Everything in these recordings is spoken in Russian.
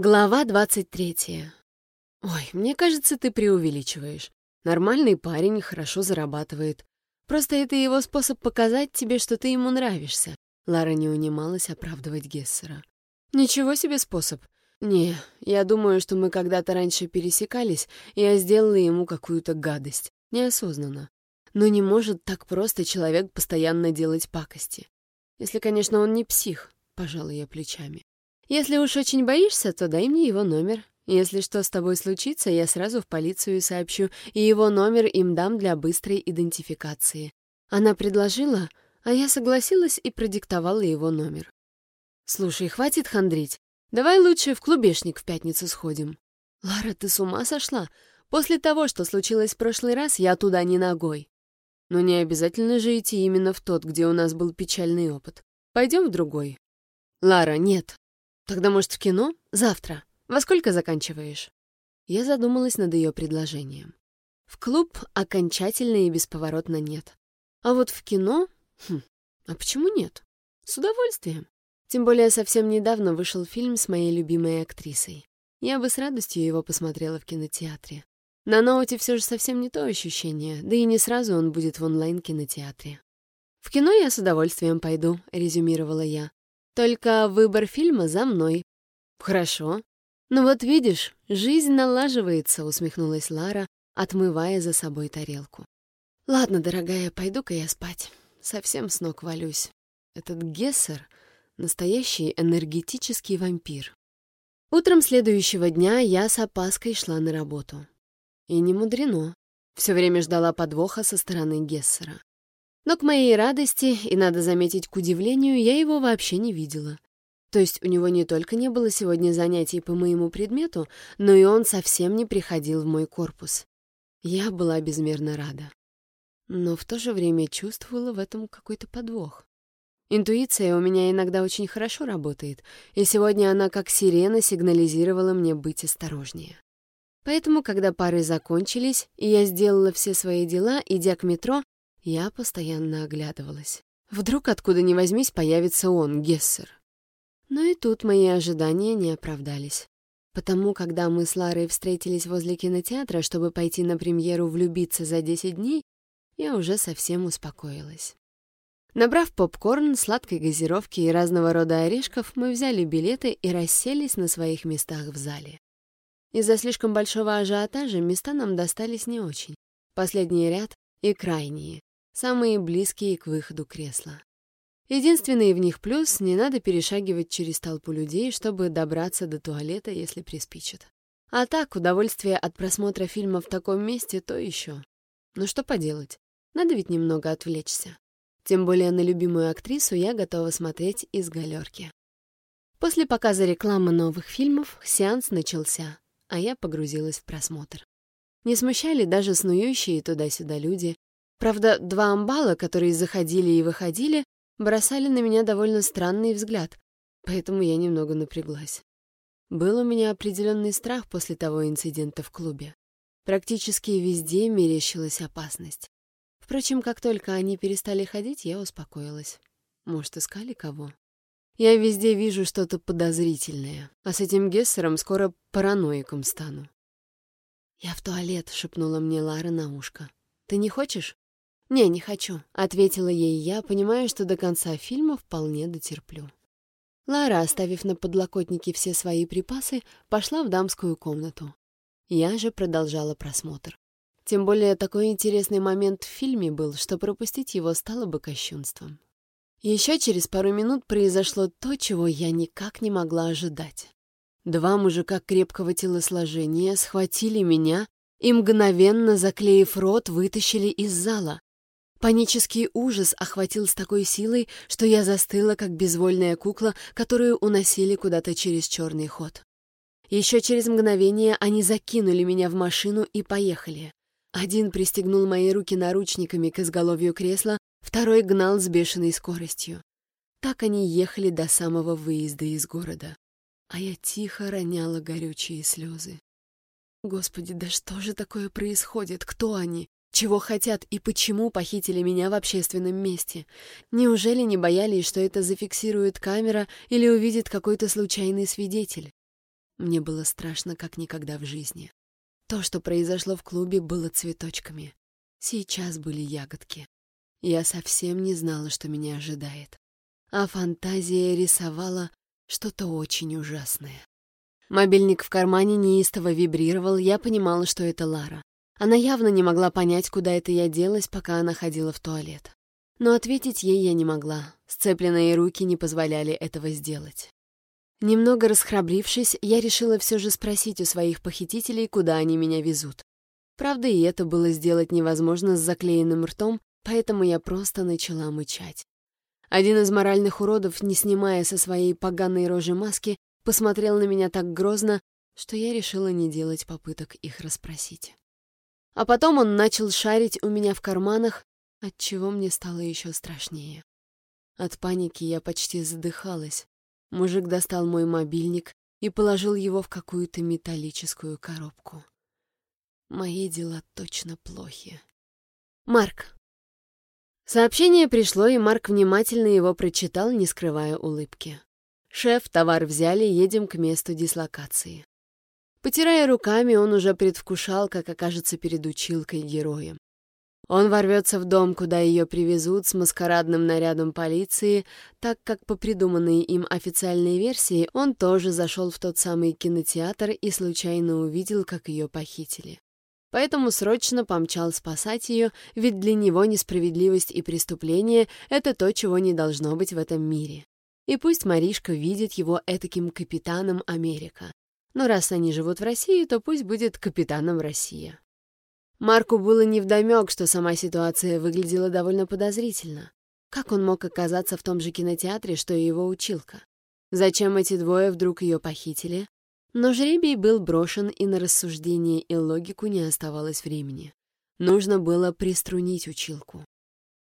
Глава двадцать третья. Ой, мне кажется, ты преувеличиваешь. Нормальный парень, хорошо зарабатывает. Просто это его способ показать тебе, что ты ему нравишься. Лара не унималась оправдывать Гессера. Ничего себе способ. Не, я думаю, что мы когда-то раньше пересекались, и я сделала ему какую-то гадость. Неосознанно. Но не может так просто человек постоянно делать пакости. Если, конечно, он не псих, пожалуй, я плечами. Если уж очень боишься, то дай мне его номер. Если что с тобой случится, я сразу в полицию сообщу, и его номер им дам для быстрой идентификации. Она предложила, а я согласилась и продиктовала его номер. Слушай, хватит хандрить. Давай лучше в клубешник в пятницу сходим. Лара, ты с ума сошла? После того, что случилось в прошлый раз, я туда не ногой. Но не обязательно же идти именно в тот, где у нас был печальный опыт. Пойдем в другой. Лара, нет, «Тогда, может, в кино? Завтра. Во сколько заканчиваешь?» Я задумалась над ее предложением. В клуб окончательно и бесповоротно нет. А вот в кино... Хм, а почему нет? С удовольствием. Тем более совсем недавно вышел фильм с моей любимой актрисой. Я бы с радостью его посмотрела в кинотеатре. На ноуте все же совсем не то ощущение, да и не сразу он будет в онлайн-кинотеатре. «В кино я с удовольствием пойду», — резюмировала я. Только выбор фильма за мной. Хорошо. Ну вот видишь, жизнь налаживается, усмехнулась Лара, отмывая за собой тарелку. Ладно, дорогая, пойду-ка я спать. Совсем с ног валюсь. Этот Гессер — настоящий энергетический вампир. Утром следующего дня я с опаской шла на работу. И не мудрено. Все время ждала подвоха со стороны Гессера. Но к моей радости, и, надо заметить, к удивлению, я его вообще не видела. То есть у него не только не было сегодня занятий по моему предмету, но и он совсем не приходил в мой корпус. Я была безмерно рада. Но в то же время чувствовала в этом какой-то подвох. Интуиция у меня иногда очень хорошо работает, и сегодня она как сирена сигнализировала мне быть осторожнее. Поэтому, когда пары закончились, и я сделала все свои дела, идя к метро, я постоянно оглядывалась. Вдруг откуда ни возьмись появится он, Гессер. Но и тут мои ожидания не оправдались. Потому, когда мы с Ларой встретились возле кинотеатра, чтобы пойти на премьеру «Влюбиться за 10 дней», я уже совсем успокоилась. Набрав попкорн, сладкой газировки и разного рода орешков, мы взяли билеты и расселись на своих местах в зале. Из-за слишком большого ажиотажа места нам достались не очень. Последний ряд и крайние, самые близкие к выходу кресла. Единственный в них плюс — не надо перешагивать через толпу людей, чтобы добраться до туалета, если приспичит. А так, удовольствие от просмотра фильма в таком месте то еще. Но что поделать, надо ведь немного отвлечься. Тем более на любимую актрису я готова смотреть из галерки. После показа рекламы новых фильмов сеанс начался, а я погрузилась в просмотр. Не смущали даже снующие туда-сюда люди, Правда, два амбала, которые заходили и выходили, бросали на меня довольно странный взгляд, поэтому я немного напряглась. Был у меня определенный страх после того инцидента в клубе. Практически везде мерещилась опасность. Впрочем, как только они перестали ходить, я успокоилась. Может, искали кого? Я везде вижу что-то подозрительное, а с этим Гессером скоро параноиком стану. «Я в туалет», — шепнула мне Лара на ушко. «Ты не хочешь?» «Не, не хочу», — ответила ей я, понимая, что до конца фильма вполне дотерплю. Лара, оставив на подлокотнике все свои припасы, пошла в дамскую комнату. Я же продолжала просмотр. Тем более такой интересный момент в фильме был, что пропустить его стало бы кощунством. Еще через пару минут произошло то, чего я никак не могла ожидать. Два мужика крепкого телосложения схватили меня и, мгновенно заклеив рот, вытащили из зала. Панический ужас охватил с такой силой, что я застыла, как безвольная кукла, которую уносили куда-то через черный ход. Еще через мгновение они закинули меня в машину и поехали. Один пристегнул мои руки наручниками к изголовью кресла, второй гнал с бешеной скоростью. Так они ехали до самого выезда из города. А я тихо роняла горючие слезы. Господи, да что же такое происходит? Кто они? Чего хотят и почему похитили меня в общественном месте? Неужели не боялись, что это зафиксирует камера или увидит какой-то случайный свидетель? Мне было страшно, как никогда в жизни. То, что произошло в клубе, было цветочками. Сейчас были ягодки. Я совсем не знала, что меня ожидает. А фантазия рисовала что-то очень ужасное. Мобильник в кармане неистово вибрировал, я понимала, что это Лара. Она явно не могла понять, куда это я делась, пока она ходила в туалет. Но ответить ей я не могла. Сцепленные руки не позволяли этого сделать. Немного расхрабрившись, я решила все же спросить у своих похитителей, куда они меня везут. Правда, и это было сделать невозможно с заклеенным ртом, поэтому я просто начала мычать. Один из моральных уродов, не снимая со своей поганой рожи маски, посмотрел на меня так грозно, что я решила не делать попыток их расспросить. А потом он начал шарить у меня в карманах, отчего мне стало еще страшнее. От паники я почти задыхалась. Мужик достал мой мобильник и положил его в какую-то металлическую коробку. Мои дела точно плохи. Марк. Сообщение пришло, и Марк внимательно его прочитал, не скрывая улыбки. «Шеф, товар взяли, едем к месту дислокации». Потирая руками, он уже предвкушал, как окажется перед училкой героем. Он ворвется в дом, куда ее привезут с маскарадным нарядом полиции, так как по придуманной им официальной версии он тоже зашел в тот самый кинотеатр и случайно увидел, как ее похитили. Поэтому срочно помчал спасать ее, ведь для него несправедливость и преступление — это то, чего не должно быть в этом мире. И пусть Маришка видит его этаким капитаном Америка. Но раз они живут в России, то пусть будет капитаном Россия. Марку было невдомек, что сама ситуация выглядела довольно подозрительно. Как он мог оказаться в том же кинотеатре, что и его училка? Зачем эти двое вдруг ее похитили? Но жребий был брошен, и на рассуждение и логику не оставалось времени. Нужно было приструнить училку.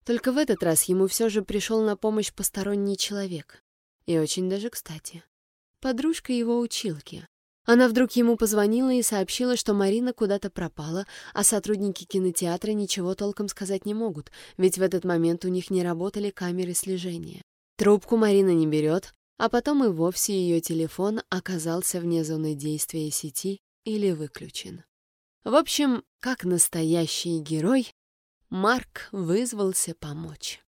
Только в этот раз ему все же пришел на помощь посторонний человек. И очень даже кстати. Подружка его училки, она вдруг ему позвонила и сообщила, что Марина куда-то пропала, а сотрудники кинотеатра ничего толком сказать не могут, ведь в этот момент у них не работали камеры слежения. Трубку Марина не берет, а потом и вовсе ее телефон оказался вне зоны действия сети или выключен. В общем, как настоящий герой, Марк вызвался помочь.